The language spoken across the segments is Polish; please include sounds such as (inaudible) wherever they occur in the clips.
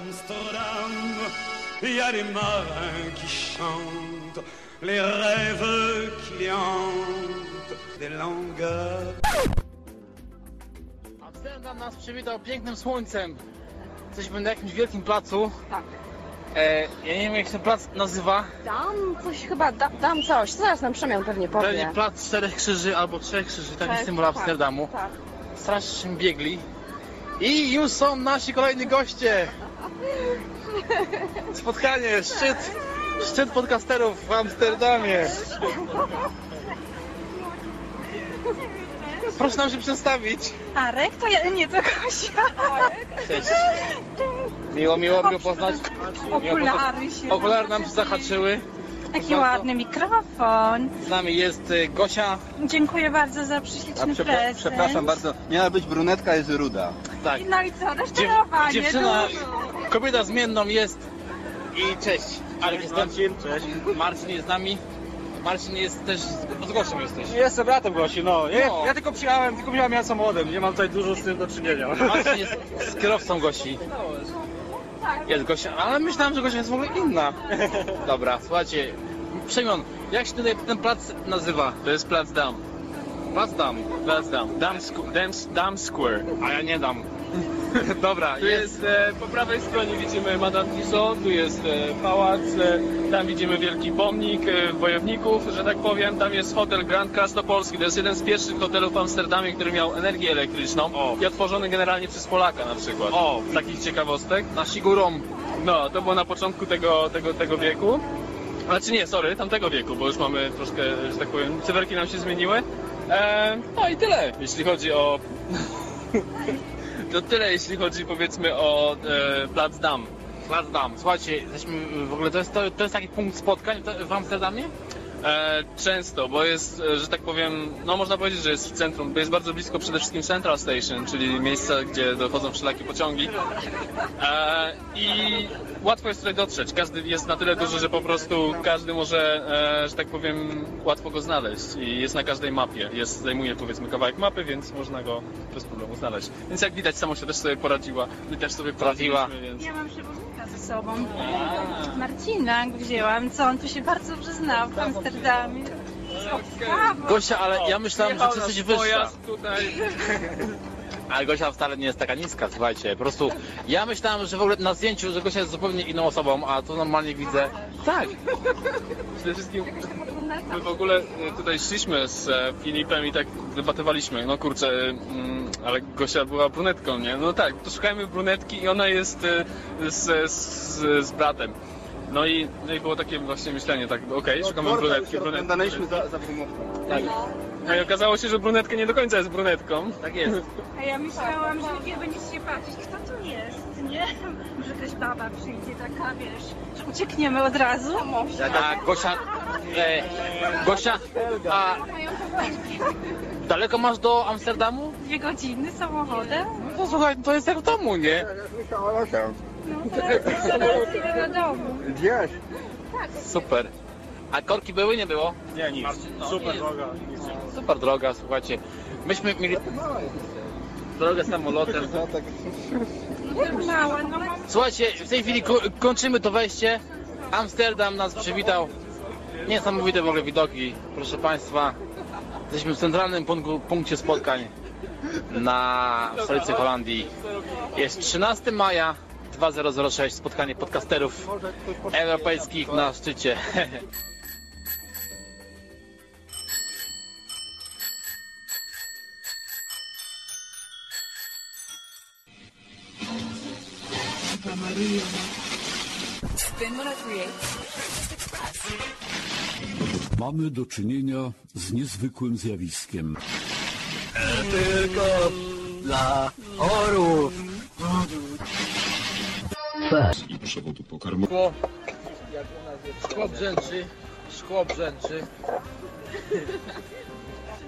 Amsterdam, il y a des marins qui chantent les rêves qui les hantent, des langueurs. Amsterdam nas przywitał pięknym słońcem. Jesteśmy na jakimś wielkim placu. Tak. E, ja nie wiem jak się ten plac nazywa. Dam coś chyba, da, dam coś. Zaraz nam Przemian pewnie powie. Pewnie plac czterech krzyży albo trzech krzyży, taki Tak, symbol Amsterdamu. Tak. Strasznie biegli. I już są nasi kolejni goście. Spotkanie, szczyt, szczyt podcasterów w Amsterdamie. Proszę nam się przedstawić. Arek? To ja, nie, to Gosia. Cześć. Miło, miło, miło poznać. Miło poznać. Okulary się. Okulary nam się zahaczyły. Jaki ładny mikrofon. Z nami jest y, Gosia. Dziękuję bardzo za A prześliczny przepra- prezent. przepraszam bardzo, miała być brunetka, jest ruda. Tak. No i co, rozczarowanie. dziewczyna, dużo. kobieta zmienną jest. I cześć. Arek jest Marcin. Cześć. Marcin jest z nami. Marcin jest też, z- z Gosią jesteś. Jestem bratem Gosi, no. Ja, No. ja tylko przyjechałem, tylko miałem ja samochodem, nie mam tutaj dużo z tym do czynienia. Marcin jest z kierowcą Gosi. (laughs) Jest Gosia, ale myślałem, że Gosia jest w ogóle inna. Dobra, słuchajcie. Przemian, jak się tutaj ten plac nazywa? To jest Plac Dam. Plac Dam. Plac Dam. Dam, Squ- Dam, Dam Square. A ja nie dam. (laughs) Dobra, Tu jest, e, po prawej stronie widzimy Madame Tussauds, tu jest e, pałac, e, tam widzimy wielki pomnik e, wojowników, że tak powiem. Tam jest hotel Grand Krasnopolski. To jest jeden z pierwszych hotelów w Amsterdamie, który miał energię elektryczną O. i otworzony generalnie przez Polaka na przykład. O. takich ciekawostek. nasi górą. No, to było na początku tego, tego, tego wieku. Znaczy nie, sorry, tamtego wieku, bo już mamy troszkę, że tak powiem, cyferki nam się zmieniły. E, no i tyle, jeśli chodzi o... (laughs) to tyle, jeśli chodzi powiedzmy o e, Plac Dam. Plac Dam. Słuchajcie, jesteśmy w ogóle, to jest, to, to jest taki punkt spotkań w- Amsterdamie? E, często, bo jest, e, że tak powiem, no można powiedzieć, że jest w centrum, bo jest bardzo blisko przede wszystkim Central Station, czyli miejsca, gdzie dochodzą wszelakie pociągi. E, I łatwo jest tutaj dotrzeć. Każdy jest na tyle duży, że po prostu każdy może, e, że tak powiem, łatwo go znaleźć. I jest na każdej mapie. Jest, zajmuje powiedzmy kawałek mapy, więc można go bez problemu znaleźć. Więc jak widać, samo się też sobie poradziła. My też sobie Poradziła. więc... Ja mam przewodnika sobą. Marcina wzięłam, co on tu się bardzo dobrze znał w Amsterdamie. Brawo. Gosia, ale ja myślałem, że ty jesteś wyższa. tutaj. (laughs) Ale Gosia wcale nie jest taka niska, słuchajcie. Po prostu ja myślałem, że w ogóle na zdjęciu, że Gosia jest zupełnie inną osobą, a tu normalnie widzę. Tak. Przede wszystkim my w ogóle e, tutaj szliśmy z e, Filipem i tak debatowaliśmy, no kurczę, mm, ale Gosia była brunetką, nie? No tak, to szukajmy brunetki i ona jest e, z, z, z bratem. No i, no i było takie właśnie myślenie, tak, okej, szukamy brunetki, brunetki. Oglądaliśmy za, za wymówką. Tak. No i okazało się, że brunetka nie do końca jest brunetką. Tak jest. A ja myślałam, że nie będziecie się patrzeć, kto tu jest, nie? Że jakaś baba przyjdzie taka, wiesz, że uciekniemy od razu. A Gosia, e, Gosia, a daleko masz do Amsterdamu? Dwie godziny samochodem. No to słuchaj, to jest jak w domu, nie? No teraz, teraz idę do domu. Gdzieś. Super. A korki były, nie było? Nie, nic. Super droga. Super droga, słuchajcie. Myśmy mieli drogę samolotem. No Słuchajcie, w tej chwili ko kończymy to wejście. Amsterdam nas przywitał. Niesamowite w ogóle widoki, proszę Państwa. Jesteśmy w centralnym punktu, punkcie spotkań na stolicy Holandii. Jest 13 maja 2006, spotkanie podcasterów europejskich na szczycie. (laughs) Mamy do czynienia z niezwykłym zjawiskiem. Szkło, szkło brzęczy, szkło brzęczy.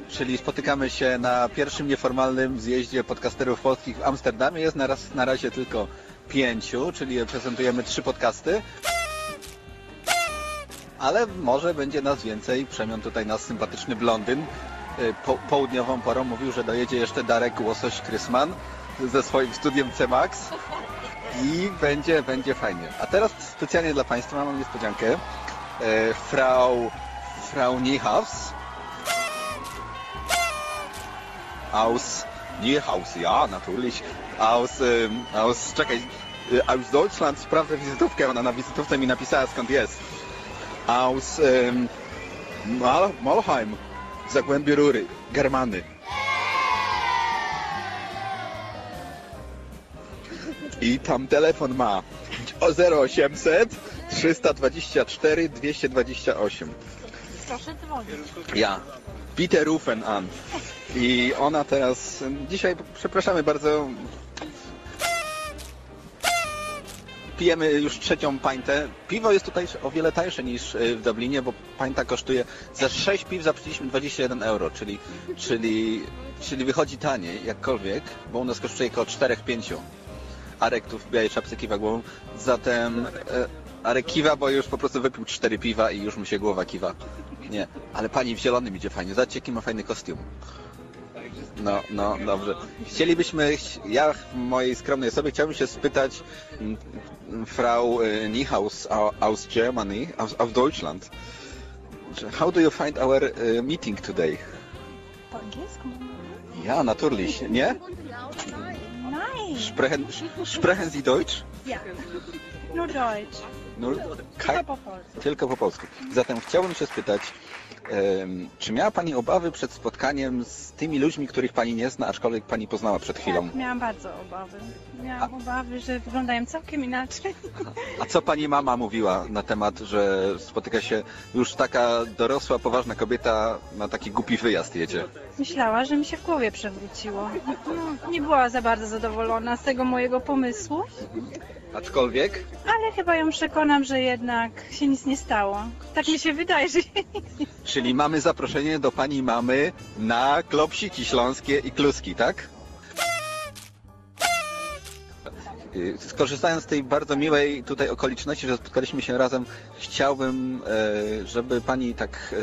Czyli spotykamy się na pierwszym nieformalnym zjeździe podcasterów polskich w Amsterdamie. Jest na, raz, na razie tylko pięciu, czyli prezentujemy trzy podcasty. Ale może będzie nas więcej. Przemian tutaj nas sympatyczny blondyn. Y, Po, południową porą mówił, że dojedzie jeszcze Darek Łosoś Krysman ze swoim studiem C-Max. i będzie, będzie fajnie. A teraz specjalnie dla Państwa mam niespodziankę. E, Frau, Frau Niehaus aus Niehaus, ja, natürlich. Aus, aus, czekaj, e, aus Deutschland sprawdzę wizytówkę, ona na wizytówce mi napisała skąd jest. Aus ähm, Mal Malheim, Zagłębie Rury, Germany. I tam telefon ma o 0800 324 228. Proszę dzwonić. Ja. Peter Rufen an. I ona teraz, dzisiaj przepraszamy bardzo, pijemy już trzecią pintę. Piwo jest tutaj o wiele tańsze niż y, w Dublinie, bo pinta kosztuje za 6 piw zapłaciliśmy 21 euro, czyli, czyli, czyli wychodzi taniej jakkolwiek, bo u nas kosztuje około 4-5. Arek tu w białej czapce kiwa głową, zatem e, Arek kiwa, bo już po prostu wypił 4 piwa i już mu się głowa kiwa. Nie, ale pani w zielonym idzie fajnie. Zobaczcie, jaki ma fajny kostium. No, no, dobrze. Chcielibyśmy, ja w mojej skromnej osobie chciałbym się spytać Frau e, Niehaus au- aus Germany, aus, aus Deutschland. How do you find our e, meeting today? Po angielsku? Ja, natürlich, nie? Nein. Sprechen, sprechen Sie Deutsch? Ja. Nur Deutsch. No, Tylko Kaj, po polsku. tylko po polsku. Zatem chciałbym się spytać, czy miała Pani obawy przed spotkaniem z tymi ludźmi, których Pani nie zna, aczkolwiek Pani poznała przed chwilą? Tak, miałam bardzo obawy. Miałam obawy, że wyglądają całkiem inaczej. A co Pani mama mówiła na temat, że spotyka się już taka dorosła, poważna kobieta na taki głupi wyjazd jedzie? Myślała, że mi się w głowie przewróciło. No, nie była za bardzo zadowolona z tego mojego pomysłu, Aczkolwiek? ale chyba ją przekonam, że jednak się nic nie stało. Tak mi się wydaje, że się nic nie Czyli mamy zaproszenie do Pani mamy na klopsiki śląskie i kluski, tak? Y, Skorzystając z tej bardzo miłej tutaj okoliczności, że spotkaliśmy się razem, chciałbym, e, żeby pani tak.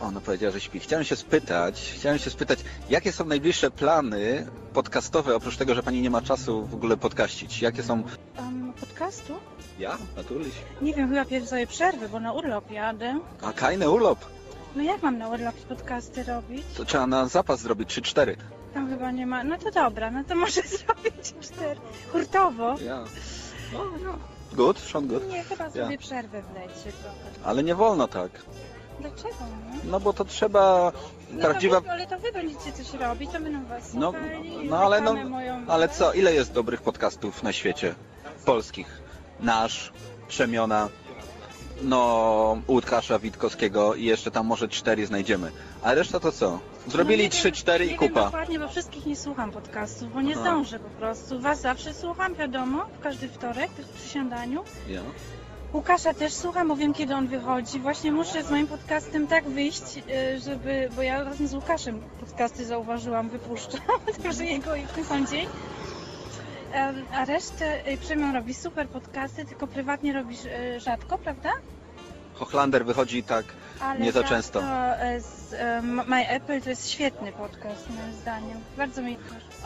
Ona powiedziała, że śpi. Chciałem się spytać, chciałem się spytać, jakie są najbliższe plany podcastowe, oprócz tego, że pani nie ma czasu w ogóle podkaścić? Jakie są. um, podcastu? Ja? Naturlich. Nie wiem, chyba pierwszy sobie przerwy, bo na urlop jadę. A keine urlop. No jak mam na urlop podcasty robić? To trzeba na zapas zrobić 3-4. Tam chyba nie ma. No to dobra, no to (laughs) może zrobić cztery. Hurtowo. Ja. No, no. Good, schon good. Nie, chyba Ja. sobie przerwę w lecie trochę. Ale nie wolno tak. Dlaczego nie? No bo to trzeba No prawdziwa... ale to wy będziecie coś robić, to będą was No, no ale no, ale co, ile jest dobrych podcastów na świecie? Polskich. Nasz, Przemiona, no Łukasza Witkowskiego i jeszcze tam może cztery znajdziemy. A reszta to co? Zrobili No trzy, wiem- cztery i Wiem kupa. dokładnie, bo wszystkich nie słucham podcastów, bo nie Aha. zdążę po prostu. Was zawsze słucham, wiadomo, w każdy wtorek, też przy śniadaniu. Ja. Łukasza też słucham, bo wiem kiedy on wychodzi. Właśnie muszę z moim podcastem tak wyjść, y, żeby, bo ja razem z Łukaszem podcasty zauważyłam, wypuszczam, (laughs) także jego i w ten sam dzień. A resztę y, Przemian robi super podcasty, tylko prywatnie robisz y, rzadko, prawda? Hochlander wychodzi tak Ale nie za często. To e, z e, My Apple to jest świetny podcast moim zdaniem. Bardzo mi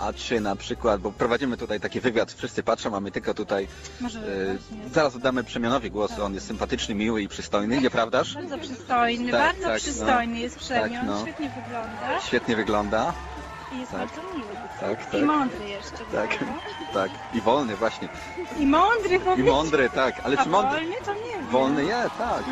A czy na przykład, bo prowadzimy tutaj taki wywiad, wszyscy patrzą, mamy tylko tutaj może E, właśnie. Zaraz oddamy Przemianowi głos, on jest sympatyczny, miły i przystojny, nieprawdaż? Bardzo przystojny, Tak, bardzo tak, przystojny jest Przemian, Tak, no. świetnie wygląda Świetnie wygląda. i jest tak. bardzo miły. Tak, tak. I mądry jeszcze. Tak, prawda? tak. I wolny właśnie. I mądry I mądry, tak. Ale A czy mądry? wolny to nie wiem. Wolny jest, tak.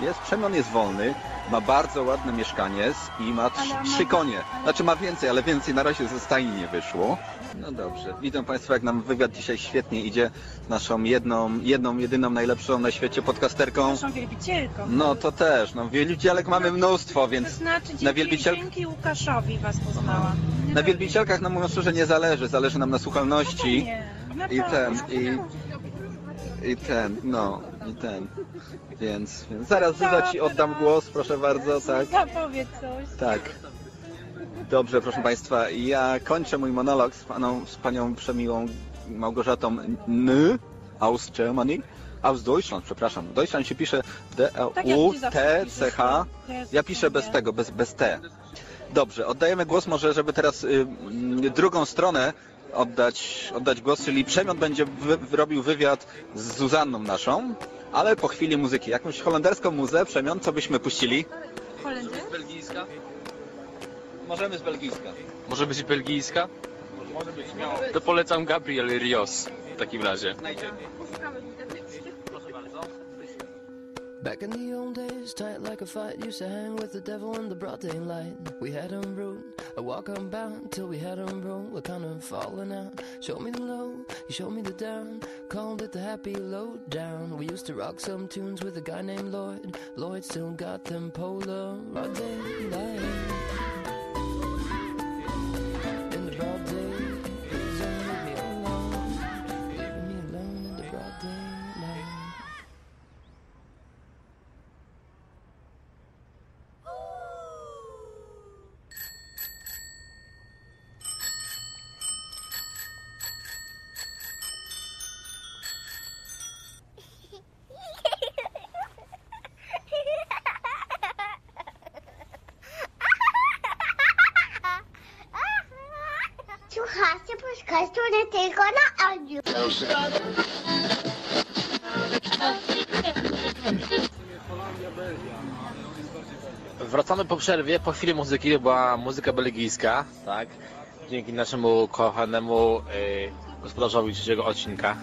Jest, Przemian jest wolny, ma bardzo ładne mieszkanie i ma trz- Ale ma- trzy konie. Znaczy ma więcej, ale więcej na razie ze stajni nie wyszło. No dobrze. Widzą Państwo, jak nam wywiad dzisiaj świetnie idzie. Naszą jedną, jedną, jedyną, najlepszą na świecie podcasterką. Naszą wielbicielką. No to też, no wielbicielek mamy mnóstwo, To więc znaczy dzięki, na wielbiciel... dzięki Łukaszowi was poznałam. Nie Na wielbicielkach nam mówiąc szczerze nie zależy, zależy nam na słuchalności Nie, i ten, i, i ten, no, i ten. Więc, więc zaraz Zuza Ci oddam głos, proszę bardzo, tak, Zapowiedz coś. tak. Dobrze, proszę Państwa, ja kończę mój monolog z, paną, z Panią przemiłą Małgorzatą N. aus Germany, aus Deutschland, przepraszam. Deutschland się pisze Tak zawsze D-E-U-T-C-H. piszesz. Ja piszę bez tego, bez, bez T. Dobrze, oddajemy głos może, żeby teraz y, mm, drugą stronę oddać, oddać głos, czyli Przemiot będzie wy, robił wywiad z Zuzanną naszą, ale po chwili muzyki. Jakąś holenderską muzę, Przemiot, co byśmy puścili? Holendrzy? Belgijska? Możemy z belgijska. Może być belgijska? Może być śmiało. To polecam Gabriel Rios w takim razie. Proszę bardzo. Back in the old days, tight like a fight, used to hang with the devil in the broad daylight. We had 'em rude, I walk 'em bound till we had 'em broke. We're kind of falling out. Show me the low, you show me the down. Called it the happy low down. We used to rock some tunes with a guy named Lloyd. Lloyd still got them Polaroid daylight. Słuchajcie podcastu nie tylko na audio. Wracamy po przerwie, po chwili muzyki, to była muzyka belgijska, tak? Dzięki naszemu kochanemu y, gospodarzowi trzeciego odcinka.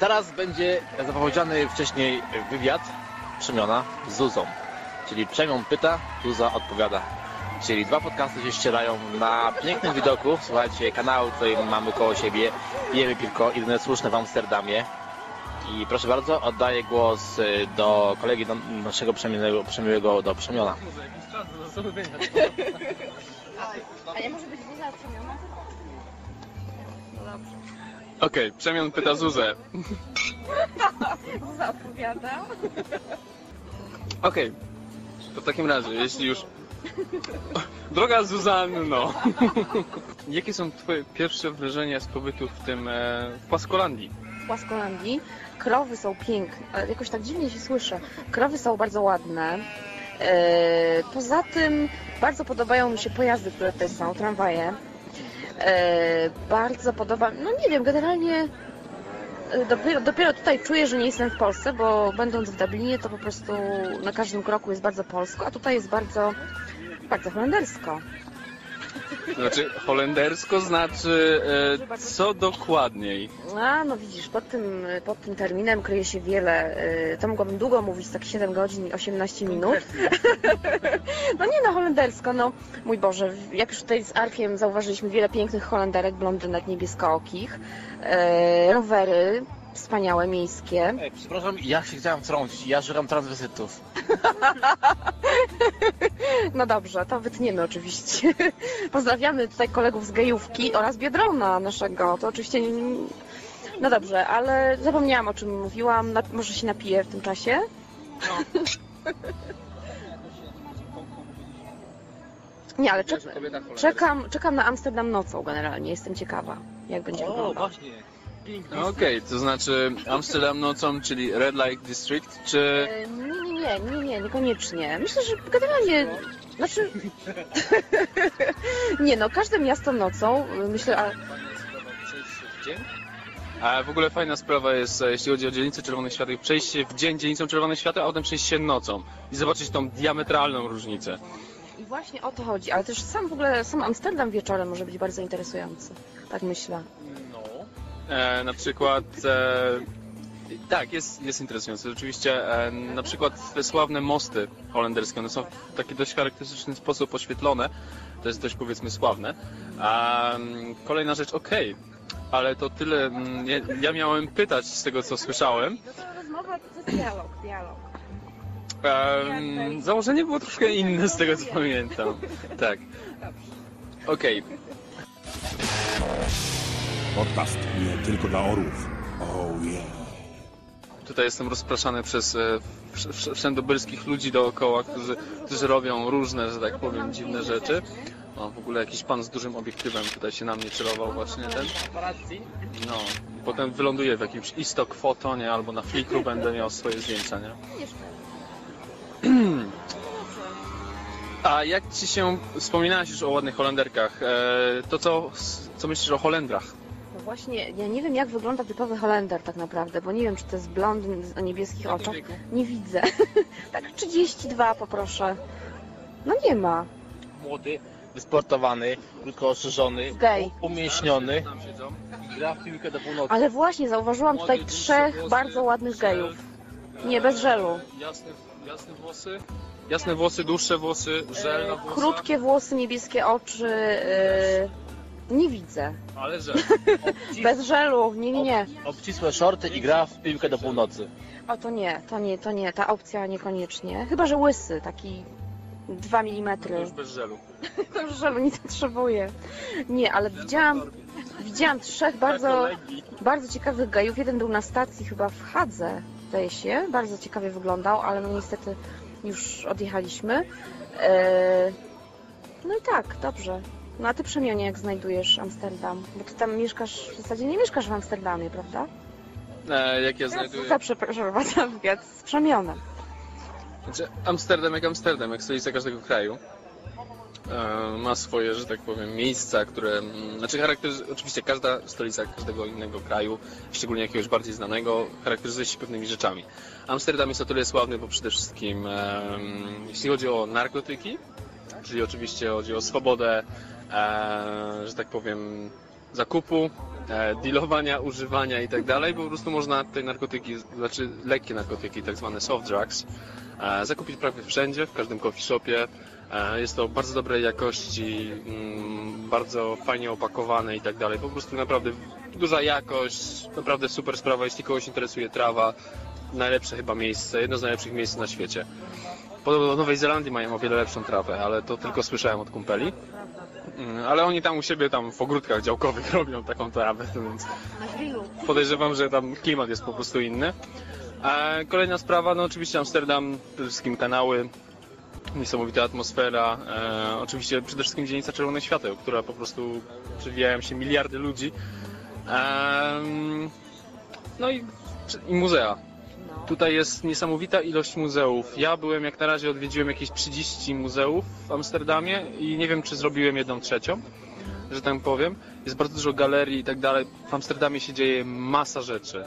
Teraz będzie zapowiedziany wcześniej wywiad Przemiona z Zuzą. Czyli Przemion pyta, Zuza odpowiada. Czyli dwa podcasty się ścierają na pięknym widoku. Słuchajcie, kanał tutaj mamy koło siebie. Pijemy piwko, jedyne słuszne w Amsterdamie. I proszę bardzo, oddaję głos y, do kolegi do naszego przemiłego, przemiłego do Przemiona. A nie może być Zuza przemiana? Okej, Przemian pyta Zuzę. Zuza odpowiada. Okej, to w takim razie, jeśli już... (laughs) Droga Zuzanno, (laughs) jakie są twoje pierwsze wrażenia z pobytu w tym, e, w Płaskolandii? W Płaskolandii krowy są piękne, ale jakoś tak dziwnie się słyszę. Krowy są bardzo ładne. E, Poza tym bardzo podobają mi się pojazdy, które tutaj są, tramwaje. E, Bardzo podoba, no nie wiem, generalnie e, dopiero, dopiero tutaj czuję, że nie jestem w Polsce, bo będąc w Dublinie to po prostu na każdym kroku jest bardzo polsko, a tutaj jest bardzo, bardzo holendersko. Znaczy, holendersko znaczy e, co dokładniej? A, no widzisz, pod tym, pod tym terminem kryje się wiele. y, To mogłabym długo mówić, tak 7 godzin i 18 minut. (laughs) No nie no, holendersko, no mój Boże, jak już tutaj z Arkiem zauważyliśmy wiele pięknych holenderek, blondynek niebieskokich, e, rowery wspaniałe, miejskie. Ej, przepraszam, ja się chciałem wtrącić, ja żeram transwestytów. (laughs) No dobrze, to wytniemy oczywiście. (laughs) Pozdrawiamy tutaj kolegów z gejówki oraz Biedrona naszego. To oczywiście... No dobrze, ale zapomniałam o czym mówiłam. Na, może się napiję w tym czasie? (laughs) Nie, ale czek czekam, czekam na Amsterdam nocą generalnie. Jestem ciekawa, jak będzie wyglądał. właśnie. Okej, to znaczy Amsterdam nocą, czyli Red Light District, czy... E, Nie, nie, nie, nie, nie, niekoniecznie. Myślę, że generalnie, znaczy, (laughs) nie no, każde miasto nocą, myślę, a A w ogóle fajna sprawa jest, e, jeśli chodzi o dzielnicę Czerwonych Świateł, przejście w dzień dzielnicą Czerwonych Świateł, a potem przejść się nocą i zobaczyć tą diametralną różnicę. i właśnie o to chodzi, ale też sam w ogóle, sam Amsterdam wieczorem może być bardzo interesujący, tak myślę. E, na przykład, e, tak, jest, jest interesujące. Rzeczywiście, e, na przykład te sławne mosty holenderskie, one są w taki dość charakterystyczny sposób oświetlone. To jest dość, powiedzmy, sławne. Mm, kolejna rzecz, okej, ale to tyle. mm, Ja, ja miałem pytać z tego, co słyszałem. Rozmowa to jest dialog, dialog. Założenie było troszkę inne z tego, co pamiętam. Tak. Okej, Podcast nie tylko dla orłów. Oh yeah. Tutaj jestem rozpraszany przez e, wsz- wsz- wszędobylskich ludzi dookoła, którzy, którzy robią różne, że tak powiem, dziwne rzeczy. O, w ogóle jakiś pan z dużym obiektywem tutaj się na mnie celował właśnie ten. No, potem wyląduję w jakimś istok fotonie albo na Flickru będę miał swoje zdjęcia, nie? (clears throat) A jak ci się wspominałeś już o ładnych Holenderkach, e, to co, co myślisz o Holendrach? Właśnie, ja nie wiem jak wygląda typowy Holender tak naprawdę, bo nie wiem czy to jest blondyn o niebieskich oczach. Nie widzę. (laughs) tak 32 poproszę. No nie ma. Młody, wysportowany, krótko ostrzeżony, Gej. umięśniony. Gra w piłkę do północy. Ale właśnie zauważyłam tutaj trzech bardzo ładnych gejów. Nie, bez żelu. Jasne, jasne włosy, jasne włosy, dłuższe włosy, żel na włosach. Krótkie włosy, niebieskie oczy. Yy... Nie widzę. Ale żel. (laughs) Bez żelu, nie, nie, nie. Obcisłe shorty i gra w piłkę do północy. O to nie, to nie, to nie, ta opcja niekoniecznie. Chyba, że łysy, taki 2 mm. Już bez żelu. To (laughs) już żelu nie potrzebuję. Nie, ale widziałam, widziałam trzech bardzo, bardzo ciekawych gejów. Jeden był na stacji chyba w Hadze, zdaje się. Bardzo ciekawie wyglądał, ale no niestety już odjechaliśmy. Eee, No i tak, dobrze. No a ty Przemionie, jak znajdujesz Amsterdam? Bo ty tam mieszkasz, w zasadzie nie mieszkasz w Amsterdamie, prawda? E, jak ja znajduję... Za przepraszam, wywiad z Przemionem. Znaczy, Amsterdam jak Amsterdam, jak stolica każdego kraju. E, ma swoje, że tak powiem, miejsca, które. mm, Znaczy, charakteryz... oczywiście każda stolica każdego innego kraju, szczególnie jakiegoś bardziej znanego, charakteryzuje się pewnymi rzeczami. Amsterdam jest o tyle sławny, bo przede wszystkim, em, jeśli chodzi o narkotyki, czyli oczywiście chodzi o swobodę, e, że tak powiem, zakupu, e, dealowania, używania i tak dalej, bo po prostu można te narkotyki, znaczy lekkie narkotyki, tak zwane soft drugs, e, zakupić prawie wszędzie, w każdym coffee shopie. E, Jest to bardzo dobrej jakości, mm, bardzo fajnie opakowane i tak dalej. Po prostu naprawdę duża jakość, naprawdę super sprawa, jeśli kogoś interesuje trawa. Najlepsze chyba miejsce, jedno z najlepszych miejsc na świecie. Podobno Nowej Zelandii mają o wiele lepszą trawę, ale to tylko słyszałem od kumpeli. Mm, Ale oni tam u siebie tam w ogródkach działkowych (laughs) robią taką trawę, więc podejrzewam, że tam klimat jest po prostu inny. E, Kolejna sprawa, no oczywiście Amsterdam, przede wszystkim kanały, niesamowita atmosfera, e, oczywiście przede wszystkim dzielnica Czerwonych Świateł, która po prostu przewijają się miliardy ludzi. Em, no i, i muzea. Tutaj jest niesamowita ilość muzeów. Ja byłem, jak na razie odwiedziłem jakieś 30 muzeów w Amsterdamie i nie wiem, czy zrobiłem jedną trzecią, że tak powiem. Jest bardzo dużo galerii i tak dalej. W Amsterdamie się dzieje masa rzeczy.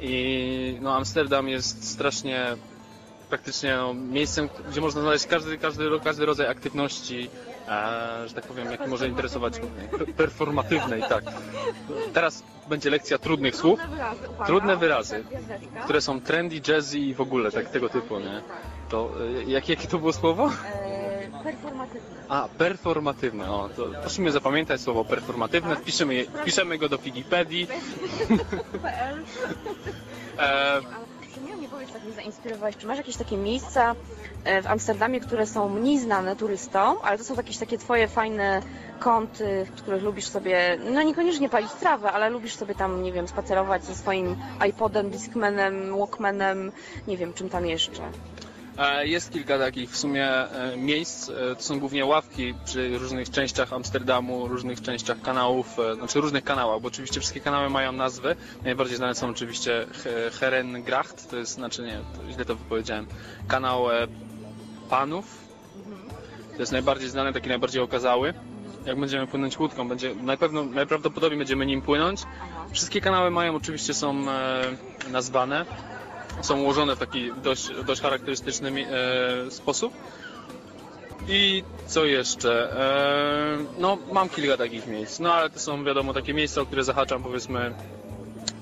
I no, Amsterdam jest strasznie praktycznie no, miejscem, gdzie można znaleźć każdy, każdy, każdy rodzaj aktywności, e, że tak powiem, jaki może interesować per- performatywnej, tak. Teraz będzie lekcja trudnych słów, trudne wyrazy, które są trendy, jazzy i w ogóle tak tego typu, nie? To e, jak, jakie to było słowo? Eee, performatywny. A, performatywne, o, to prosimy zapamiętać słowo performatywne, wpiszemy, je, wpiszemy go do Wikipedii. E, Powiedz, tak mnie zainspirowałeś. Czy masz jakieś takie miejsca e, w Amsterdamie, które są mniej znane turystom, ale to są jakieś takie twoje fajne kąty, w których lubisz sobie, no niekoniecznie palić trawę, ale lubisz sobie tam, nie wiem, spacerować ze swoim iPodem, Discmanem, Walkmanem, nie wiem, czym tam jeszcze. E, Jest kilka takich w sumie e, miejsc. E, To są głównie ławki przy różnych częściach Amsterdamu, różnych częściach kanałów, znaczy różnych kanałach, bo oczywiście wszystkie kanały mają nazwy. Najbardziej znane są oczywiście He- Herengracht, to jest, znaczy nie, to źle to wypowiedziałem, kanał Panów. To jest najbardziej znany, taki najbardziej okazały. Jak będziemy płynąć łódką, będzie, na pewno, najprawdopodobniej będziemy nim płynąć. Wszystkie kanały mają, oczywiście są e, nazwane są ułożone w taki dość, dość charakterystyczny e, sposób. I co jeszcze? E, no, mam kilka takich miejsc, no ale to są wiadomo takie miejsca, o które zahaczam powiedzmy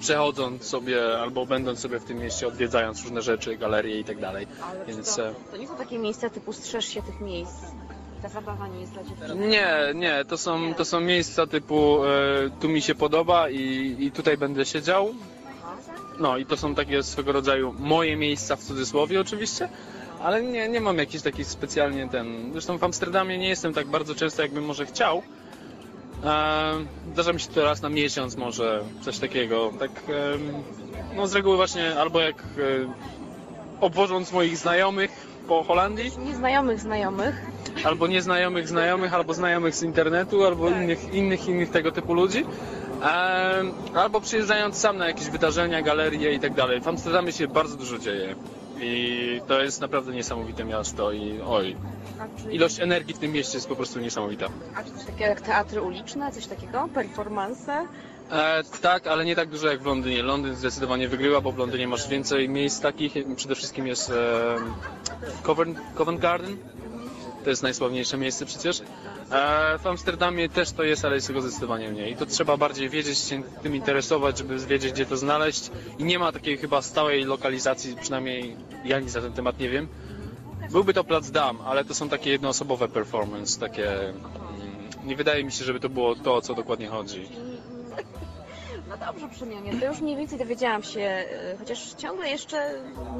przechodząc sobie albo będąc sobie w tym mieście, odwiedzając różne rzeczy, galerie i tak dalej. Ale Więc to, e, to nie są takie miejsca typu strzeż się tych miejsc. Ta zabawa nie jest dla dziewczyn. nie, nie, to są, to są miejsca typu e, tu mi się podoba i, i tutaj będę siedział. No i to są takie swego rodzaju moje miejsca w cudzysłowie oczywiście, ale nie, nie mam jakiś taki specjalnie ten. Zresztą w Amsterdamie nie jestem tak bardzo często, jakbym może chciał. E, zdarza mi się to raz na miesiąc może coś takiego. Tak, em, no z reguły właśnie albo jak e, obwożąc moich znajomych po Holandii, Nieznajomych znajomych. albo nieznajomych znajomych, albo znajomych z internetu, albo innych, innych, innych tego typu ludzi. Albo przyjeżdżając sam na jakieś wydarzenia, galerie i tak dalej. W Amsterdamie się bardzo dużo dzieje. I to jest naprawdę niesamowite miasto i oj, czy, ilość energii w tym mieście jest po prostu niesamowita. a czy coś takiego jak teatry uliczne, coś takiego? Performance? E, tak, ale nie tak dużo jak w Londynie. Londyn zdecydowanie wygrywa, bo w Londynie masz więcej miejsc takich. Przede wszystkim jest e, Covent, Covent Garden. To jest najsławniejsze miejsce przecież. E, w Amsterdamie też to jest, ale jest tego zdecydowanie mniej. I to trzeba bardziej wiedzieć, się tym interesować, żeby wiedzieć, gdzie to znaleźć. I nie ma takiej chyba stałej lokalizacji, przynajmniej ja nic na ten temat nie wiem. Byłby to plac dam, ale to są takie jednoosobowe performance, takie... mm, Nie wydaje mi się, żeby to było to, o co dokładnie chodzi. No dobrze, przemianie, to już mniej więcej dowiedziałam się, e, chociaż ciągle jeszcze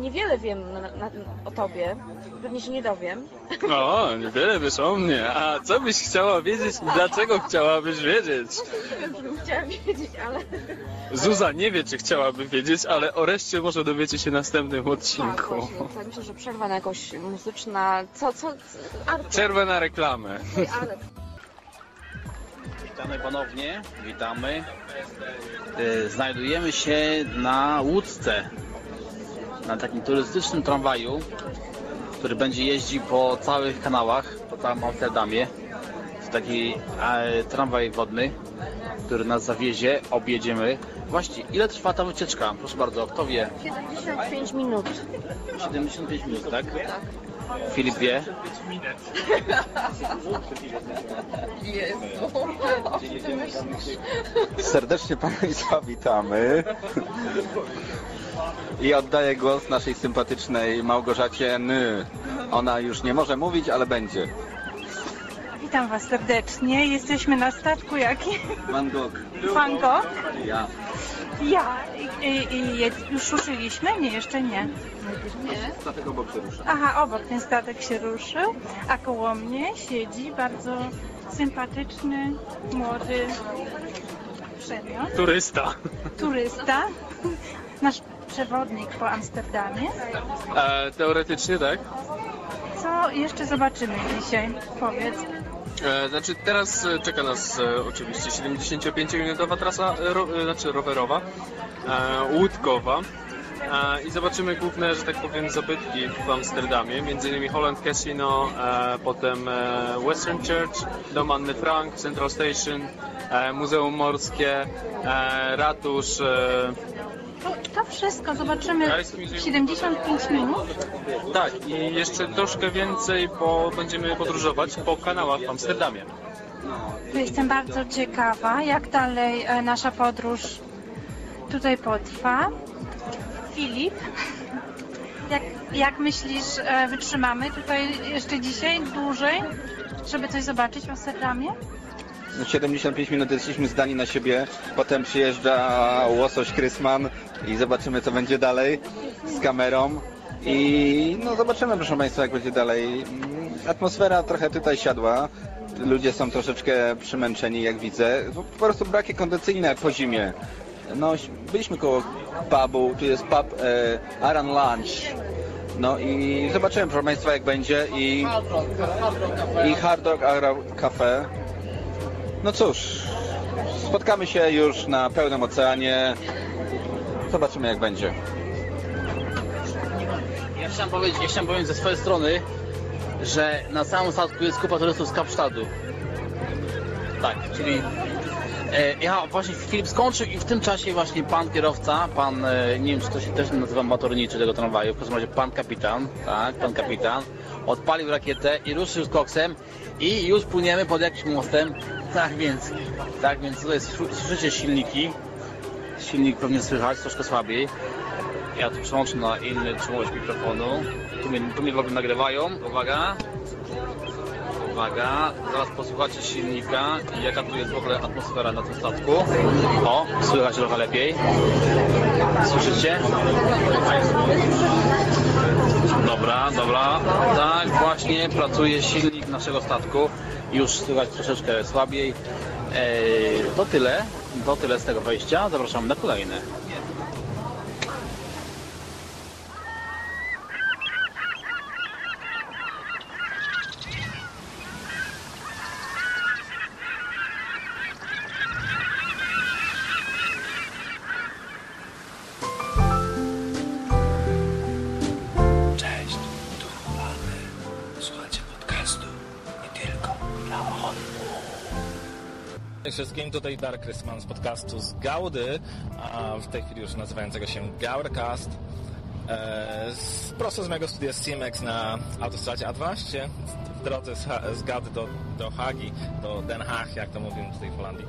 niewiele wiem na, na, o tobie. Pewnie się nie dowiem. O, niewiele wiesz o mnie. A co byś chciała wiedzieć i dlaczego chciałabyś wiedzieć? Nie wiem, czy bym chciała wiedzieć, ale... Zuza nie wie, czy chciałaby wiedzieć, ale o reszcie może dowiecie się w następnym Tak, odcinku. właśnie, tak, myślę, że przerwa na jakąś muzyczna... Co, co... Artur, Przerwę na reklamę. ale... Witamy ponownie, witamy. E, Znajdujemy się na Łódce, na takim turystycznym tramwaju, który będzie jeździł po całych kanałach, po całym Amsterdamie. To taki e, tramwaj wodny, który nas zawiezie, objedziemy. Właśnie, ile trwa ta wycieczka? Proszę bardzo, kto wie? 75 minut. 75 minut, tak? Filip wie? Jezu. Serdecznie Państwa witamy. I oddaję głos naszej sympatycznej Małgorzacie N. Ona już nie może mówić, ale będzie. Witam Was serdecznie. Jesteśmy na statku jakim? Van Gogh. Ja. Ja. I, i, i już ruszyliśmy? Nie, jeszcze nie. Dlatego obok się rusza. Aha, obok ten statek się ruszył, a koło mnie siedzi bardzo sympatyczny, młody przedmiot, Turysta. turysta, nasz przewodnik po Amsterdamie. E, teoretycznie tak. Co jeszcze zobaczymy dzisiaj? Powiedz. E, znaczy teraz e, czeka nas e, oczywiście 75-minutowa trasa, ro, znaczy rowerowa, łódkowa. I zobaczymy główne, że tak powiem, zabytki w Amsterdamie, między innymi Holland Casino, potem Western Church, Dom Anny Frank, Central Station, Muzeum Morskie, ratusz, To, wszystko zobaczymy Rajski Muzeum. w 75 minut. tak i jeszcze troszkę więcej, bo będziemy podróżować po kanałach w Amsterdamie. Jestem bardzo ciekawa, jak dalej e, nasza podróż tutaj potrwa. Filip, jak, jak myślisz, e, wytrzymamy tutaj jeszcze dzisiaj dłużej, żeby coś zobaczyć w Amsterdamie? 75 minut jesteśmy zdani na siebie. Potem przyjeżdża łosoś Krysman i zobaczymy co będzie dalej z kamerą. I no zobaczymy proszę Państwa jak będzie dalej. Atmosfera trochę tutaj siadła. Ludzie są troszeczkę przymęczeni jak widzę. Po po prostu braki kondycyjne po zimie. No byliśmy koło pubu, tu jest pub e, Aran Lunch. No i zobaczymy proszę Państwa jak będzie i, i Hard Agra Cafe. No cóż, spotkamy się już na pełnym oceanie. Zobaczymy jak będzie. Ja chciałem powiedzieć, ja chciałem powiedzieć ze swojej strony, że na samym statku jest kupa turystów z Kapsztadu. Tak, czyli e, ja właśnie Filip skończył i w tym czasie właśnie pan kierowca, pan, e, nie wiem czy to się też nazywa motorniczy tego tramwaju, w każdym razie pan kapitan, tak, pan kapitan, odpalił rakietę i ruszył z koksem i już płyniemy pod jakimś mostem. Tak więc, tak więc tutaj słys- słyszycie silniki, silnik pewnie słychać, troszkę słabiej. Ja tu przełączę na inny czułość mikrofonu. Tu mnie, tu mnie w ogóle nagrywają. Uwaga. Uwaga. Zaraz posłuchacie silnika i jaka tu jest w ogóle atmosfera na tym statku. O, słychać trochę lepiej. Słyszycie? Dobra, dobra. Tak, właśnie pracuje silnik naszego statku. Już słychać troszeczkę słabiej. Eee, to tyle. To tyle z tego wejścia. Zapraszam na kolejne. Tutaj Dark Rysman z podcastu z Gaudy, a w tej chwili już nazywającego się Gaurcast. E, z, prosto z mojego studia CMX na autostradzie A12 w drodze z, z Gaudy do, do Hagi, do Den Haag, jak to mówią tutaj w Holandii.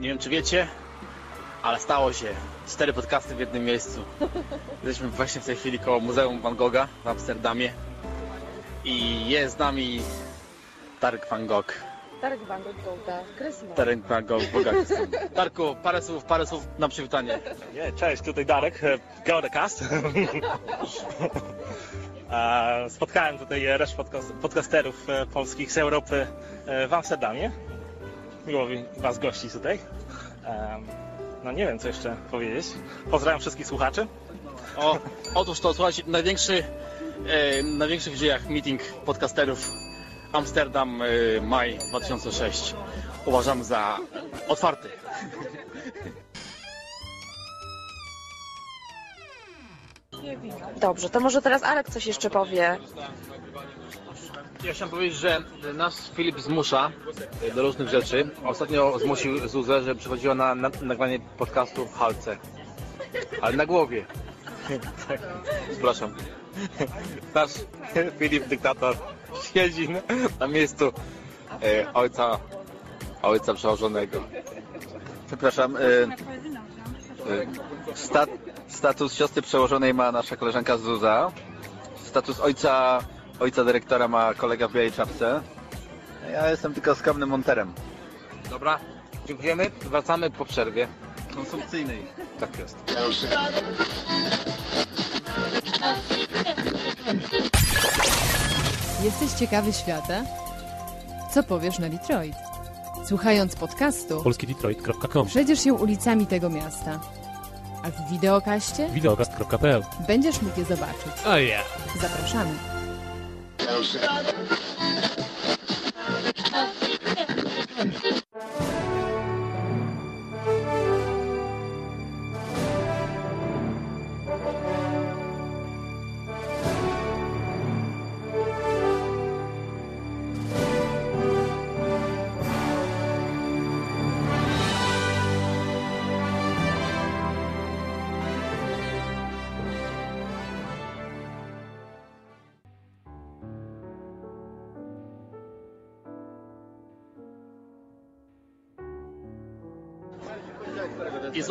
Nie wiem czy wiecie, ale stało się. Cztery podcasty w jednym miejscu. Jesteśmy właśnie w tej chwili koło Muzeum Van Gogha w Amsterdamie. I jest z nami Darek Van Gogh. Darek Van Gogh, da. Krysma. Darek Van Gogh, bogaty. Darku, parę słów, parę słów na przywitanie. Nie, cześć, tutaj Darek, e, Gaudacast. E, (laughs) Spotkałem tutaj resztę podcast- podcasterów e, polskich z Europy e, w Amsterdamie. Miło mi Was gościć tutaj. No nie wiem, co jeszcze powiedzieć. Pozdrawiam wszystkich słuchaczy. O, otóż to, słuchajcie, największy, e, największy w dziejach meeting podcasterów Amsterdam, e, maj 2006. Uważam za otwarty. Dobrze, to może teraz Arek coś jeszcze powie. Ja chciałem powiedzieć, że nas Filip zmusza do różnych rzeczy. Ostatnio zmusił Zuzę, że przychodziła na, na nagranie podcastu w Halce. Ale na głowie. (laughs) tak. Przepraszam. Nasz Filip dyktator siedzi na, na miejscu e, ojca, ojca przełożonego. Przepraszam, y, sta, status siostry przełożonej ma nasza koleżanka Zuza. Status ojca, ojca dyrektora ma kolega w białej czapce. Ja jestem tylko skromnym monterem. Dobra, dziękujemy. Wracamy po przerwie. Konsumpcyjnej. Tak jest. Jesteś ciekawy świata? Co powiesz na Detroit? Słuchając podcastu, polskidetroit.com przejdziesz się ulicami tego miasta. A w wideokaście Videocast.pl będziesz mógł je zobaczyć. Oh yeah. Zapraszamy.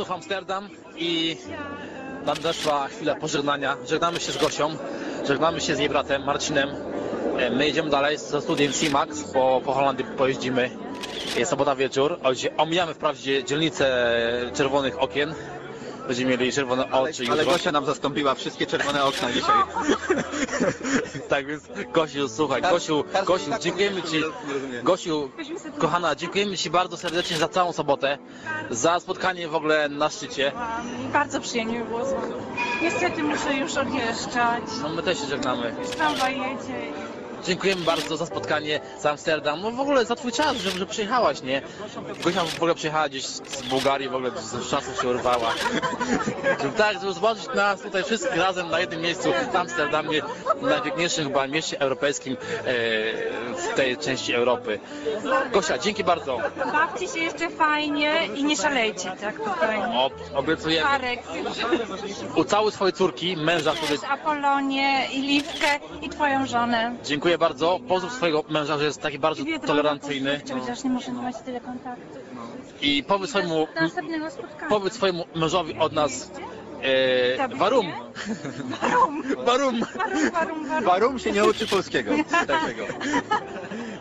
Znów Amsterdam i nadeszła chwila pożegnania. Żegnamy się z Gosią, żegnamy się z jej bratem Marcinem. E, My jedziemy dalej ze studiem C-Max, po, po Holandii pojeździmy. Jest sobota wieczór, omijamy wprawdzie dzielnicę czerwonych okien. Będziemy mieli czerwone oczy Ale. Gosia nam zastąpiła wszystkie czerwone okna dzisiaj. (laughs) Tak więc Gosiu, słuchaj, Gosiu, Gosiu, dziękujemy Ci. Gosiu, kochana, dziękujemy Ci bardzo serdecznie za całą sobotę, za spotkanie w ogóle na szczycie. Bardzo przyjemnie było z. Niestety muszę już odjeżdżać. No my też się żegnamy. Już tramwaj jedzie. Dziękujemy bardzo za spotkanie z Amsterdam, no w ogóle za Twój czas, że, że przyjechałaś, nie? Gosia w ogóle przyjechała gdzieś z Bułgarii, w ogóle z czasu się urwała. (laughs) Żeby tak, żeby zobaczyć nas tutaj wszystkich razem na jednym miejscu w Amsterdamie, najpiękniejszym chyba mieście europejskim e, w tej części Europy. Gosia, dzięki bardzo. Bawcie się jeszcze fajnie i nie szalejcie, tak tutaj. O, obiecujemy. Arek, Ucałuj swojej córki, męża, który... Apolonię i Liwkę i twoją żonę. Dziękuję bardzo. Pozdrów swojego męża, że jest taki bardzo Biedronę tolerancyjny. Chociaż nie możemy mieć tyle kontaktów. I powiedz swojemu, Do następnego spotkania. powiedz swojemu mężowi od nas e, Zabij warum. mnie? Warum. (laughs) Warum. Warum, warum, warum. Warum się nie uczy polskiego. (laughs) Dlaczego?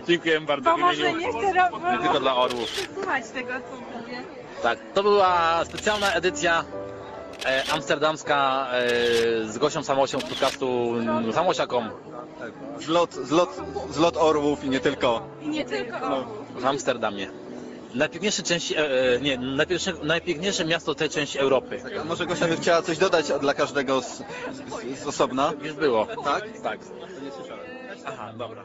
Dziękuję bardzo Bo w może imieniu nie chcę ro- tylko dla orłów. słuchać tego, co mówię. Tak, to była specjalna edycja amsterdamska e, z Gosią Samosią z podcastu Samosiakom Zlot, zlot, zlot orłów i nie tylko. I nie tylko. w Amsterdamie. Najpiękniejsze części, e, e, nie, najpiękniejsze, najpiękniejsze miasto tej części Europy. A może Gosia by chciała coś dodać dla każdego z, z, z osobna? Już było. Tak? Tak. Aha, dobra.